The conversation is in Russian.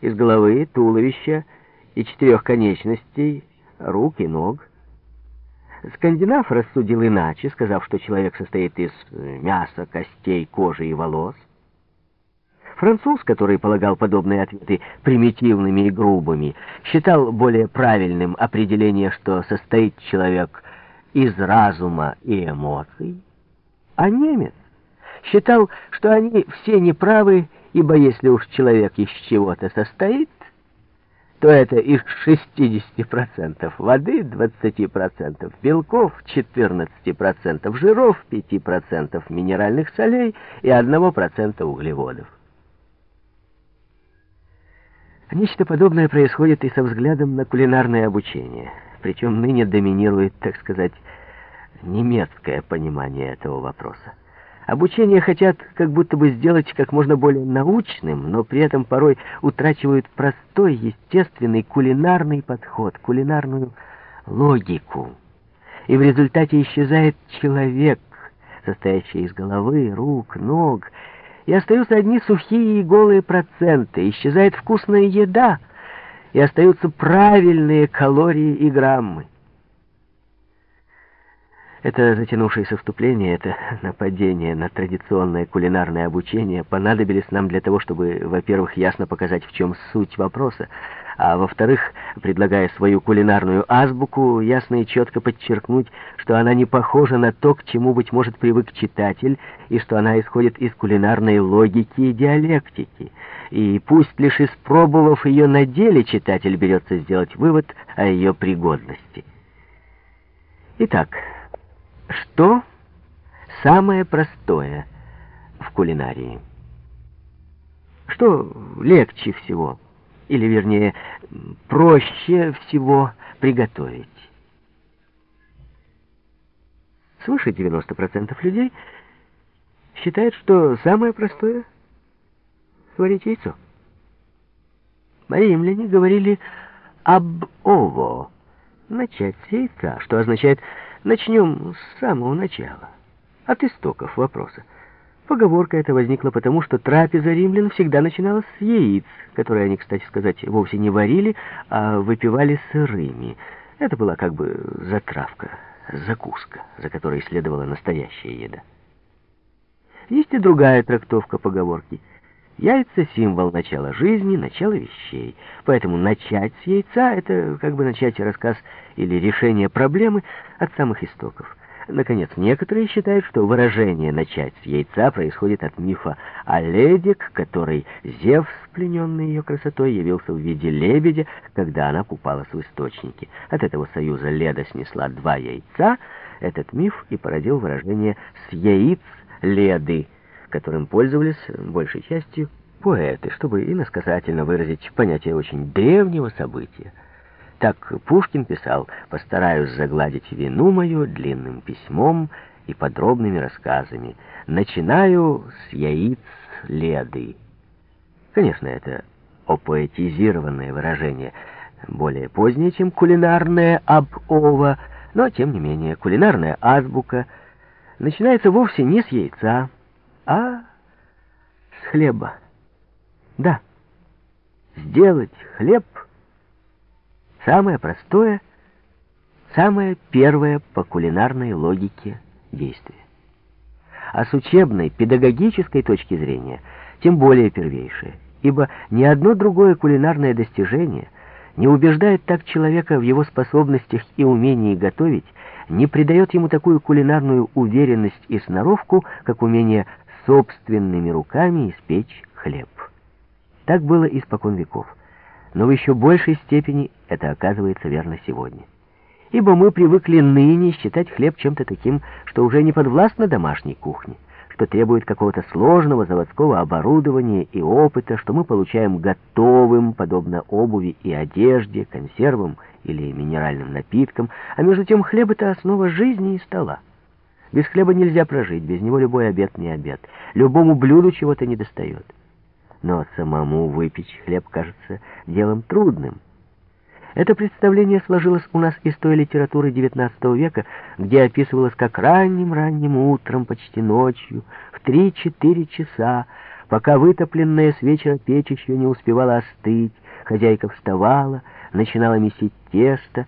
из головы, туловища и четырех конечностей, рук и ног. Скандинав рассудил иначе, сказав, что человек состоит из мяса, костей, кожи и волос. Француз, который полагал подобные ответы примитивными и грубыми, считал более правильным определение, что состоит человек из разума и эмоций, а немец считал, что они все неправы, ибо если уж человек из чего-то состоит, то это из 60% воды, 20% белков, 14% жиров, 5% минеральных солей и 1% углеводов. Нечто подобное происходит и со взглядом на кулинарное обучение. Причем ныне доминирует, так сказать, немецкое понимание этого вопроса. Обучение хотят как будто бы сделать как можно более научным, но при этом порой утрачивают простой, естественный кулинарный подход, кулинарную логику. И в результате исчезает человек, состоящий из головы, рук, ног, и остаются одни сухие и голые проценты, исчезает вкусная еда, и остаются правильные калории и граммы. Это затянувшееся вступление, это нападение на традиционное кулинарное обучение понадобились нам для того, чтобы, во-первых, ясно показать, в чем суть вопроса, а во-вторых, предлагая свою кулинарную азбуку, ясно и четко подчеркнуть, что она не похожа на то, к чему, быть может, привык читатель, и что она исходит из кулинарной логики и диалектики. И пусть лишь испробовав ее на деле, читатель берется сделать вывод о ее пригодности. Итак, что самое простое в кулинарии? Что легче всего? или, вернее, проще всего приготовить. Свыше 90% людей считают, что самое простое — сварить яйцо. Римляне говорили об ово, начать с яйца, что означает «начнем с самого начала», от истоков вопроса. Поговорка эта возникла потому, что трапеза римлян всегда начиналась с яиц, которые они, кстати сказать, вовсе не варили, а выпивали сырыми. Это была как бы затравка, закуска, за которой следовала настоящая еда. Есть и другая трактовка поговорки. Яйца — символ начала жизни, начала вещей. Поэтому начать с яйца — это как бы начать рассказ или решение проблемы от самых истоков. Наконец, некоторые считают, что выражение «начать с яйца» происходит от мифа о леди, к которой Зевс, плененный ее красотой, явился в виде лебедя, когда она купалась в источнике. От этого союза Леда снесла два яйца. Этот миф и породил выражение «с яиц Леды», которым пользовались большей частью поэты, чтобы иносказательно выразить понятие очень древнего события. Так Пушкин писал, постараюсь загладить вину мою длинным письмом и подробными рассказами. Начинаю с яиц леды. Конечно, это опоэтизированное выражение, более позднее, чем кулинарное об-ова, но, тем не менее, кулинарная азбука начинается вовсе не с яйца, а с хлеба. Да, сделать хлеб — Самое простое, самое первое по кулинарной логике действие. А с учебной, педагогической точки зрения, тем более первейшее, ибо ни одно другое кулинарное достижение не убеждает так человека в его способностях и умении готовить, не придает ему такую кулинарную уверенность и сноровку, как умение собственными руками испечь хлеб. Так было испокон веков но в еще большей степени это оказывается верно сегодня. Ибо мы привыкли ныне считать хлеб чем-то таким, что уже не подвластно домашней кухне, что требует какого-то сложного заводского оборудования и опыта, что мы получаем готовым, подобно обуви и одежде, консервам или минеральным напиткам, а между тем хлеб — это основа жизни и стола. Без хлеба нельзя прожить, без него любой обед не обед, любому блюду чего-то недостает но самому выпечь хлеб кажется делом трудным. Это представление сложилось у нас из той литературы XIX века, где описывалось, как ранним-ранним утром, почти ночью, в 3-4 часа, Пока вытопленная с вечера печь еще не успевала остыть, хозяйка вставала, начинала месить тесто